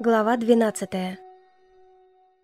Глава 12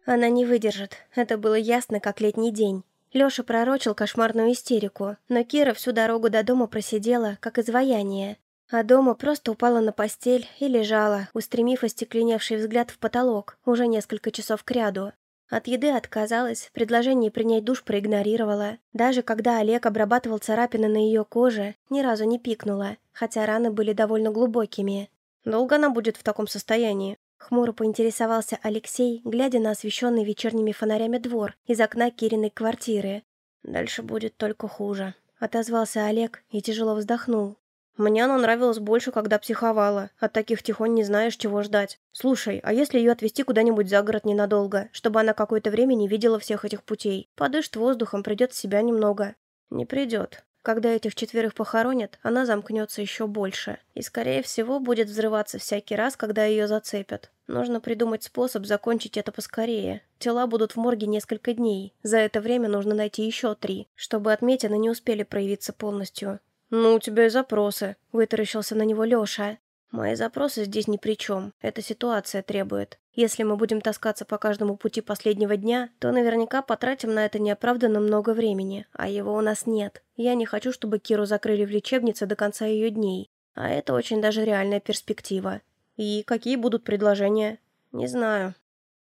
Она не выдержит, это было ясно, как летний день. Лёша пророчил кошмарную истерику, но Кира всю дорогу до дома просидела, как изваяние. А дома просто упала на постель и лежала, устремив остекленевший взгляд в потолок, уже несколько часов кряду. От еды отказалась, предложение принять душ проигнорировала. Даже когда Олег обрабатывал царапины на ее коже, ни разу не пикнула, хотя раны были довольно глубокими. «Долго она будет в таком состоянии?» Хмуро поинтересовался Алексей, глядя на освещенный вечерними фонарями двор из окна Кириной квартиры. «Дальше будет только хуже», — отозвался Олег и тяжело вздохнул. «Мне она нравилась больше, когда психовала. От таких тихонь не знаешь, чего ждать. Слушай, а если ее отвезти куда-нибудь за город ненадолго, чтобы она какое-то время не видела всех этих путей? Подышит воздухом, придет в себя немного». «Не придет. Когда этих четверых похоронят, она замкнется еще больше. И, скорее всего, будет взрываться всякий раз, когда ее зацепят. Нужно придумать способ закончить это поскорее. Тела будут в морге несколько дней. За это время нужно найти еще три, чтобы отметины не успели проявиться полностью. «Ну, у тебя и запросы», — вытаращился на него Леша. Мои запросы здесь ни при чем. Эта ситуация требует. Если мы будем таскаться по каждому пути последнего дня, то наверняка потратим на это неоправданно много времени, а его у нас нет. Я не хочу, чтобы Киру закрыли в лечебнице до конца ее дней. А это очень даже реальная перспектива. И какие будут предложения? Не знаю.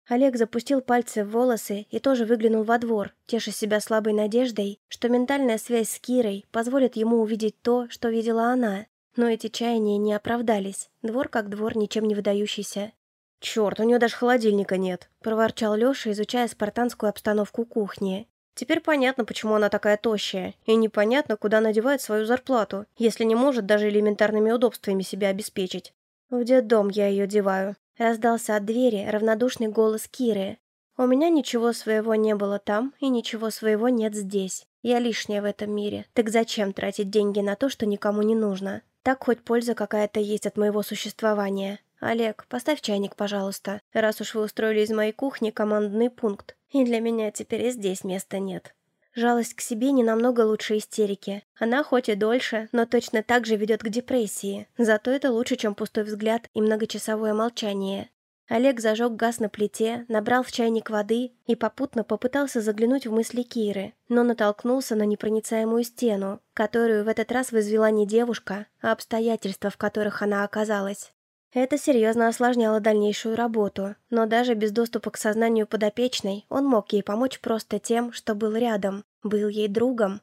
Олег запустил пальцы в волосы и тоже выглянул во двор, теша себя слабой надеждой, что ментальная связь с Кирой позволит ему увидеть то, что видела она. Но эти чаяния не оправдались. Двор как двор, ничем не выдающийся. «Черт, у нее даже холодильника нет», — проворчал Леша, изучая спартанскую обстановку кухни. «Теперь понятно, почему она такая тощая. И непонятно, куда она девает свою зарплату, если не может даже элементарными удобствами себя обеспечить». «В детдом я ее деваю», — раздался от двери равнодушный голос Киры. «У меня ничего своего не было там, и ничего своего нет здесь. Я лишняя в этом мире. Так зачем тратить деньги на то, что никому не нужно?» Так хоть польза какая-то есть от моего существования. Олег, поставь чайник, пожалуйста, раз уж вы устроили из моей кухни командный пункт. И для меня теперь и здесь места нет. Жалость к себе не намного лучше истерики. Она хоть и дольше, но точно так же ведет к депрессии. Зато это лучше, чем пустой взгляд и многочасовое молчание. Олег зажег газ на плите, набрал в чайник воды и попутно попытался заглянуть в мысли Киры, но натолкнулся на непроницаемую стену, которую в этот раз возвела не девушка, а обстоятельства, в которых она оказалась. Это серьезно осложняло дальнейшую работу, но даже без доступа к сознанию подопечной он мог ей помочь просто тем, что был рядом, был ей другом.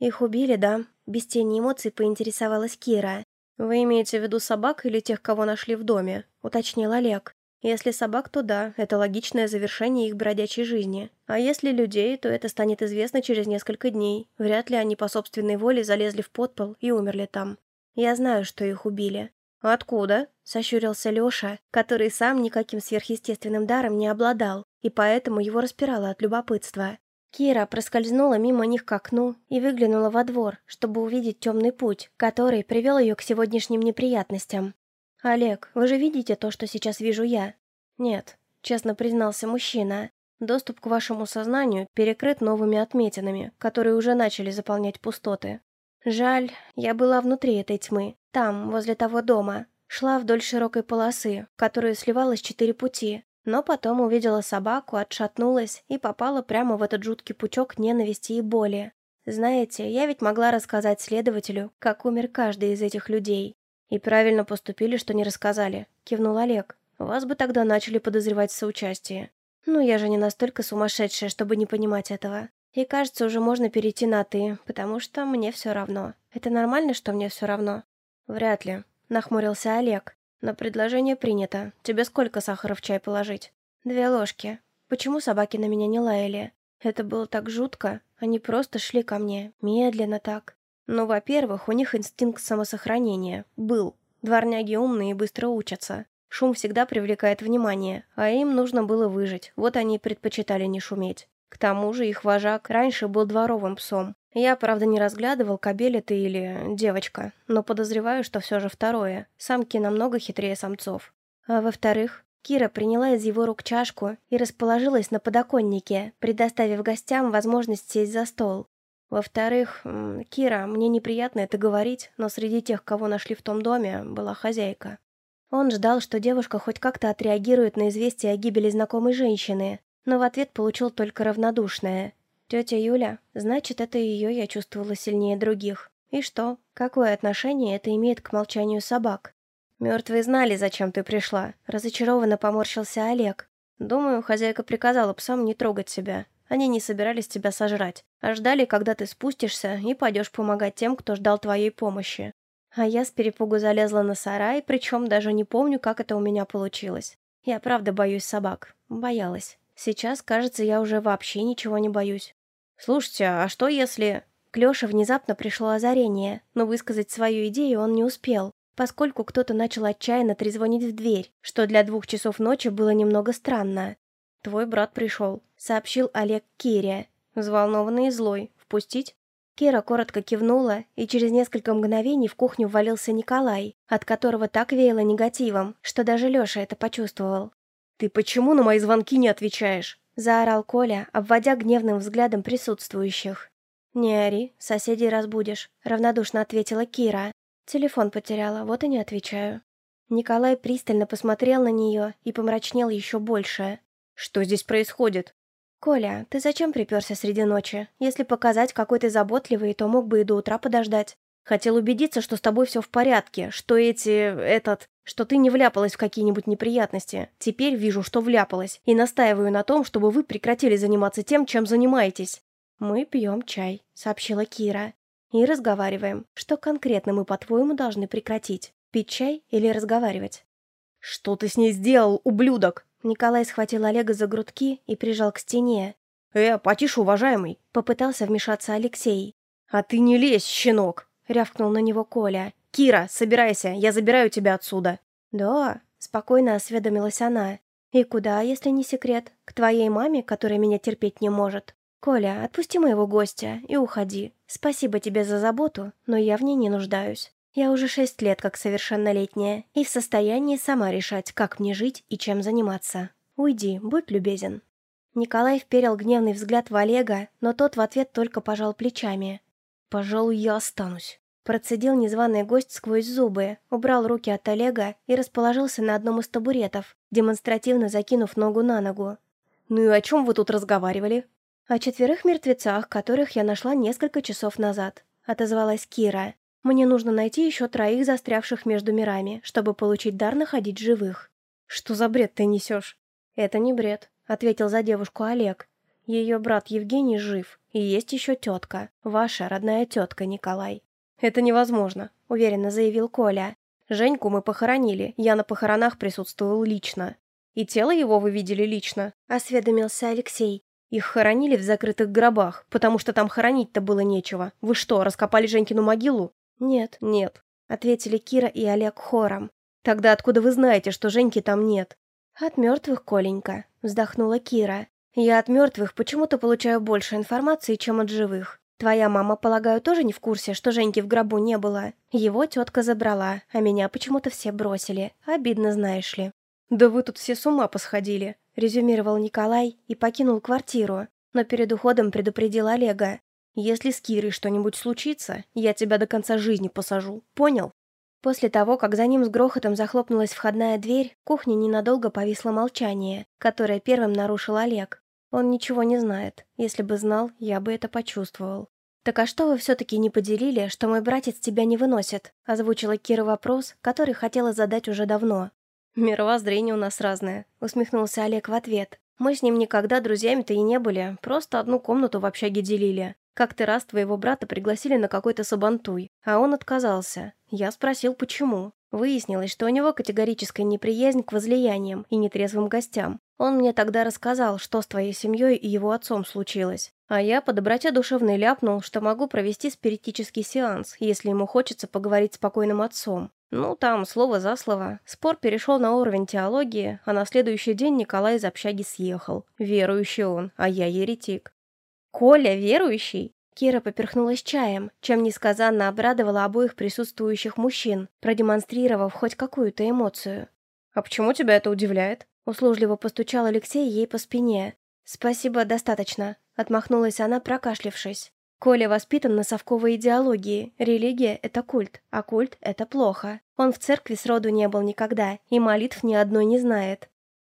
«Их убили, да?» – без тени эмоций поинтересовалась Кира. «Вы имеете в виду собак или тех, кого нашли в доме?» – уточнил Олег. Если собак, то да, это логичное завершение их бродячей жизни. А если людей, то это станет известно через несколько дней. Вряд ли они по собственной воле залезли в подпол и умерли там. Я знаю, что их убили. «Откуда?» – сощурился Леша, который сам никаким сверхъестественным даром не обладал, и поэтому его распирало от любопытства. Кира проскользнула мимо них к окну и выглянула во двор, чтобы увидеть темный путь, который привел ее к сегодняшним неприятностям. «Олег, вы же видите то, что сейчас вижу я?» «Нет», — честно признался мужчина. «Доступ к вашему сознанию перекрыт новыми отметинами, которые уже начали заполнять пустоты. Жаль, я была внутри этой тьмы, там, возле того дома. Шла вдоль широкой полосы, в которую сливалось четыре пути, но потом увидела собаку, отшатнулась и попала прямо в этот жуткий пучок ненависти и боли. Знаете, я ведь могла рассказать следователю, как умер каждый из этих людей. «И правильно поступили, что не рассказали», — кивнул Олег. «Вас бы тогда начали подозревать в соучастии». «Ну, я же не настолько сумасшедшая, чтобы не понимать этого. И кажется, уже можно перейти на «ты», потому что мне все равно. Это нормально, что мне все равно?» «Вряд ли», — нахмурился Олег. «Но предложение принято. Тебе сколько сахара в чай положить?» «Две ложки. Почему собаки на меня не лаяли? Это было так жутко. Они просто шли ко мне, медленно так. Ну, во-первых, у них инстинкт самосохранения. Был. Дворняги умные и быстро учатся. Шум всегда привлекает внимание, а им нужно было выжить, вот они предпочитали не шуметь. К тому же их вожак раньше был дворовым псом. Я, правда, не разглядывал, кобель это или девочка, но подозреваю, что все же второе. Самки намного хитрее самцов. А во-вторых, Кира приняла из его рук чашку и расположилась на подоконнике, предоставив гостям возможность сесть за стол. Во-вторых, Кира, мне неприятно это говорить, но среди тех, кого нашли в том доме, была хозяйка. Он ждал, что девушка хоть как-то отреагирует на известие о гибели знакомой женщины, но в ответ получил только равнодушное. «Тетя Юля, значит, это ее я чувствовала сильнее других. И что? Какое отношение это имеет к молчанию собак?» «Мертвые знали, зачем ты пришла», — разочарованно поморщился Олег. «Думаю, хозяйка приказала псам не трогать себя. Они не собирались тебя сожрать, а ждали, когда ты спустишься и пойдешь помогать тем, кто ждал твоей помощи. А я с перепугу залезла на сарай, причем даже не помню, как это у меня получилось. Я правда боюсь собак. Боялась. Сейчас, кажется, я уже вообще ничего не боюсь. Слушайте, а что если... К Лёше внезапно пришло озарение, но высказать свою идею он не успел, поскольку кто-то начал отчаянно трезвонить в дверь, что для двух часов ночи было немного странно. «Твой брат пришел», — сообщил Олег Кире. Взволнованный и злой. «Впустить?» Кира коротко кивнула, и через несколько мгновений в кухню ввалился Николай, от которого так веяло негативом, что даже Леша это почувствовал. «Ты почему на мои звонки не отвечаешь?» — заорал Коля, обводя гневным взглядом присутствующих. «Не ори, соседей разбудишь», — равнодушно ответила Кира. «Телефон потеряла, вот и не отвечаю». Николай пристально посмотрел на нее и помрачнел еще больше. «Что здесь происходит?» «Коля, ты зачем приперся среди ночи? Если показать, какой ты заботливый, то мог бы и до утра подождать. Хотел убедиться, что с тобой все в порядке, что эти... этот... что ты не вляпалась в какие-нибудь неприятности. Теперь вижу, что вляпалась, и настаиваю на том, чтобы вы прекратили заниматься тем, чем занимаетесь». «Мы пьем чай», — сообщила Кира. «И разговариваем. Что конкретно мы, по-твоему, должны прекратить? Пить чай или разговаривать?» «Что ты с ней сделал, ублюдок?» Николай схватил Олега за грудки и прижал к стене. «Э, потише, уважаемый!» — попытался вмешаться Алексей. «А ты не лезь, щенок!» — рявкнул на него Коля. «Кира, собирайся, я забираю тебя отсюда!» «Да», — спокойно осведомилась она. «И куда, если не секрет? К твоей маме, которая меня терпеть не может? Коля, отпусти моего гостя и уходи. Спасибо тебе за заботу, но я в ней не нуждаюсь. Я уже шесть лет как совершеннолетняя и в состоянии сама решать, как мне жить и чем заниматься. Уйди, будь любезен». Николай вперил гневный взгляд в Олега, но тот в ответ только пожал плечами. «Пожалуй, я останусь». Процедил незваный гость сквозь зубы, убрал руки от Олега и расположился на одном из табуретов, демонстративно закинув ногу на ногу. «Ну и о чем вы тут разговаривали?» «О четверых мертвецах, которых я нашла несколько часов назад», — отозвалась Кира. Мне нужно найти еще троих застрявших между мирами, чтобы получить дар находить живых. Что за бред ты несешь? Это не бред, ответил за девушку Олег. Ее брат Евгений жив, и есть еще тетка, ваша родная тетка Николай. Это невозможно, уверенно заявил Коля. Женьку мы похоронили, я на похоронах присутствовал лично. И тело его вы видели лично, осведомился Алексей. Их хоронили в закрытых гробах, потому что там хоронить-то было нечего. Вы что, раскопали Женькину могилу? «Нет, нет», — ответили Кира и Олег хором. «Тогда откуда вы знаете, что Женьки там нет?» «От мертвых, Коленька», — вздохнула Кира. «Я от мертвых почему-то получаю больше информации, чем от живых. Твоя мама, полагаю, тоже не в курсе, что Женьки в гробу не было. Его тетка забрала, а меня почему-то все бросили. Обидно, знаешь ли». «Да вы тут все с ума посходили», — резюмировал Николай и покинул квартиру, но перед уходом предупредил Олега. Если с Кирой что-нибудь случится, я тебя до конца жизни посажу. Понял?» После того, как за ним с грохотом захлопнулась входная дверь, в кухне ненадолго повисло молчание, которое первым нарушил Олег. Он ничего не знает. Если бы знал, я бы это почувствовал. «Так а что вы все-таки не поделили, что мой братец тебя не выносит?» озвучила Кира вопрос, который хотела задать уже давно. «Мировоззрение у нас разное», усмехнулся Олег в ответ. «Мы с ним никогда друзьями-то и не были, просто одну комнату в общаге делили. Как-то раз твоего брата пригласили на какой-то сабантуй, а он отказался. Я спросил, почему. Выяснилось, что у него категорическая неприязнь к возлияниям и нетрезвым гостям. Он мне тогда рассказал, что с твоей семьей и его отцом случилось. А я по доброте душевной ляпнул, что могу провести спиритический сеанс, если ему хочется поговорить с покойным отцом. Ну, там, слово за слово. Спор перешел на уровень теологии, а на следующий день Николай из общаги съехал. Верующий он, а я еретик. «Коля верующий?» Кира поперхнулась чаем, чем несказанно обрадовала обоих присутствующих мужчин, продемонстрировав хоть какую-то эмоцию. «А почему тебя это удивляет?» Услужливо постучал Алексей ей по спине. «Спасибо, достаточно», — отмахнулась она, прокашлившись. Коля воспитан на совковой идеологии. Религия — это культ, а культ — это плохо. Он в церкви сроду не был никогда, и молитв ни одной не знает.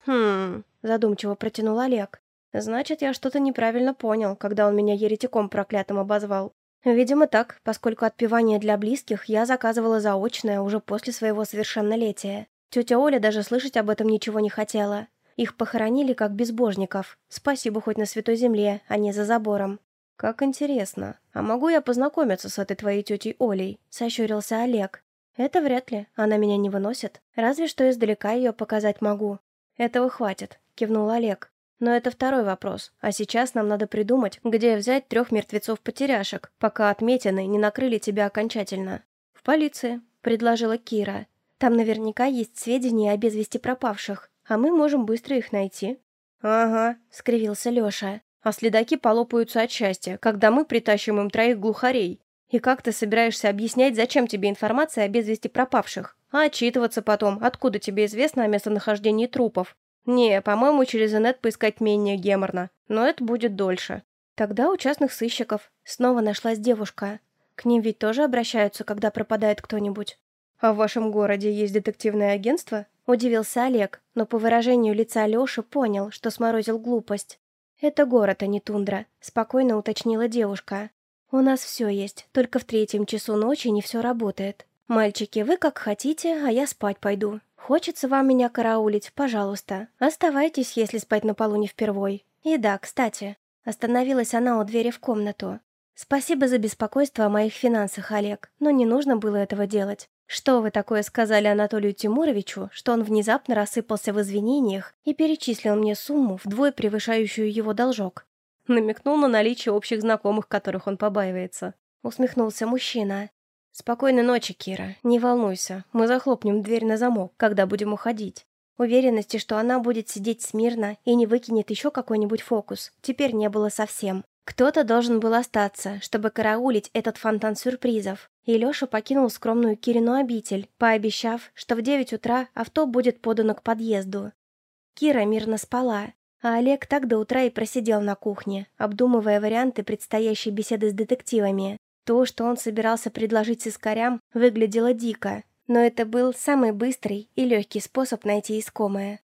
«Хм...» — задумчиво протянул Олег. «Значит, я что-то неправильно понял, когда он меня еретиком проклятым обозвал. Видимо, так, поскольку отпевание для близких я заказывала заочное уже после своего совершеннолетия. Тетя Оля даже слышать об этом ничего не хотела. Их похоронили как безбожников. Спасибо хоть на Святой Земле, а не за забором. «Как интересно. А могу я познакомиться с этой твоей тетей Олей?» — сощурился Олег. «Это вряд ли. Она меня не выносит. Разве что издалека ее показать могу». «Этого хватит», — кивнул Олег. «Но это второй вопрос. А сейчас нам надо придумать, где взять трех мертвецов-потеряшек, пока отметины не накрыли тебя окончательно». «В полиции», — предложила Кира. «Там наверняка есть сведения о без вести пропавших, а мы можем быстро их найти». «Ага», — скривился Леша. «А следаки полопаются от счастья, когда мы притащим им троих глухарей. И как ты собираешься объяснять, зачем тебе информация о без вести пропавших? А отчитываться потом, откуда тебе известно о местонахождении трупов? Не, по-моему, через инет поискать менее геморно, но это будет дольше. Тогда у частных сыщиков снова нашлась девушка. К ним ведь тоже обращаются, когда пропадает кто-нибудь. А в вашем городе есть детективное агентство? Удивился Олег, но по выражению лица Лёши понял, что сморозил глупость. «Это город, а не тундра», — спокойно уточнила девушка. «У нас все есть, только в третьем часу ночи не все работает. Мальчики, вы как хотите, а я спать пойду. Хочется вам меня караулить, пожалуйста. Оставайтесь, если спать на полу не впервой. И да, кстати». Остановилась она у двери в комнату. «Спасибо за беспокойство о моих финансах, Олег, но не нужно было этого делать. Что вы такое сказали Анатолию Тимуровичу, что он внезапно рассыпался в извинениях и перечислил мне сумму, вдвое превышающую его должок? Намекнул на наличие общих знакомых, которых он побаивается. Усмехнулся мужчина. «Спокойной ночи, Кира. Не волнуйся. Мы захлопнем дверь на замок, когда будем уходить». Уверенности, что она будет сидеть смирно и не выкинет еще какой-нибудь фокус, теперь не было совсем. Кто-то должен был остаться, чтобы караулить этот фонтан сюрпризов. И Леша покинул скромную Кирину обитель, пообещав, что в девять утра авто будет подано к подъезду. Кира мирно спала, а Олег так до утра и просидел на кухне, обдумывая варианты предстоящей беседы с детективами. То, что он собирался предложить сыскарям, выглядело дико, но это был самый быстрый и легкий способ найти искомое.